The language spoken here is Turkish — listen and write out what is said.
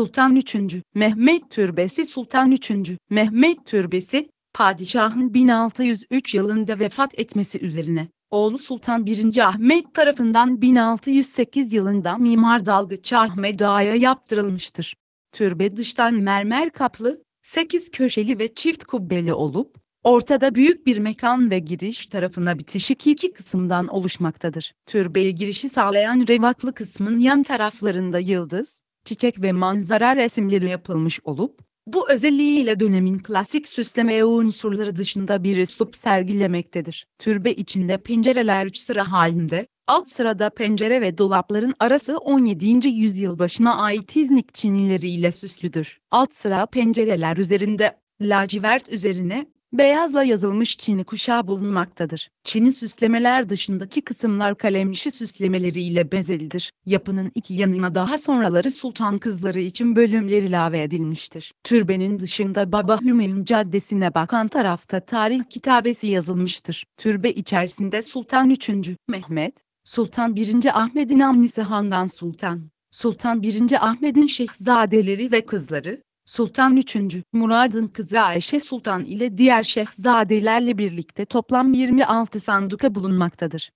Sultan 3. Mehmet Türbesi Sultan 3. Mehmet Türbesi, padişahın 1603 yılında vefat etmesi üzerine, oğlu Sultan 1. Ahmet tarafından 1608 yılında Mimar Dalgıç Ahmet Ağa'ya yaptırılmıştır. Türbe dıştan mermer kaplı, 8 köşeli ve çift kubbeli olup, ortada büyük bir mekan ve giriş tarafına bitişik iki kısımdan oluşmaktadır. Türbeye girişi sağlayan revaklı kısmın yan taraflarında yıldız, çiçek ve manzara resimleri yapılmış olup, bu özelliğiyle dönemin klasik süsleme unsurları dışında bir üslup sergilemektedir. Türbe içinde pencereler üç sıra halinde, alt sırada pencere ve dolapların arası 17. yüzyıl başına ait İznik çinileriyle süslüdür. Alt sıra pencereler üzerinde, lacivert üzerine, beyazla yazılmış çini kuşağı bulunmaktadır. Çini süslemeler dışındaki kısımlar kalemşi süslemeleriyle bezelidir. Yapının iki yanına daha sonraları sultan kızları için bölümler ilave edilmiştir. Türbenin dışında Baba Hümeyn Caddesi'ne bakan tarafta tarih kitabesi yazılmıştır. Türbe içerisinde Sultan 3. Mehmet, Sultan 1. Ahmet'in annesi Handan Sultan, Sultan 1. Ahmet'in şehzadeleri ve kızları, Sultan 3. Murad'ın kızı Ayşe Sultan ile diğer şehzadelerle birlikte toplam 26 sanduka bulunmaktadır.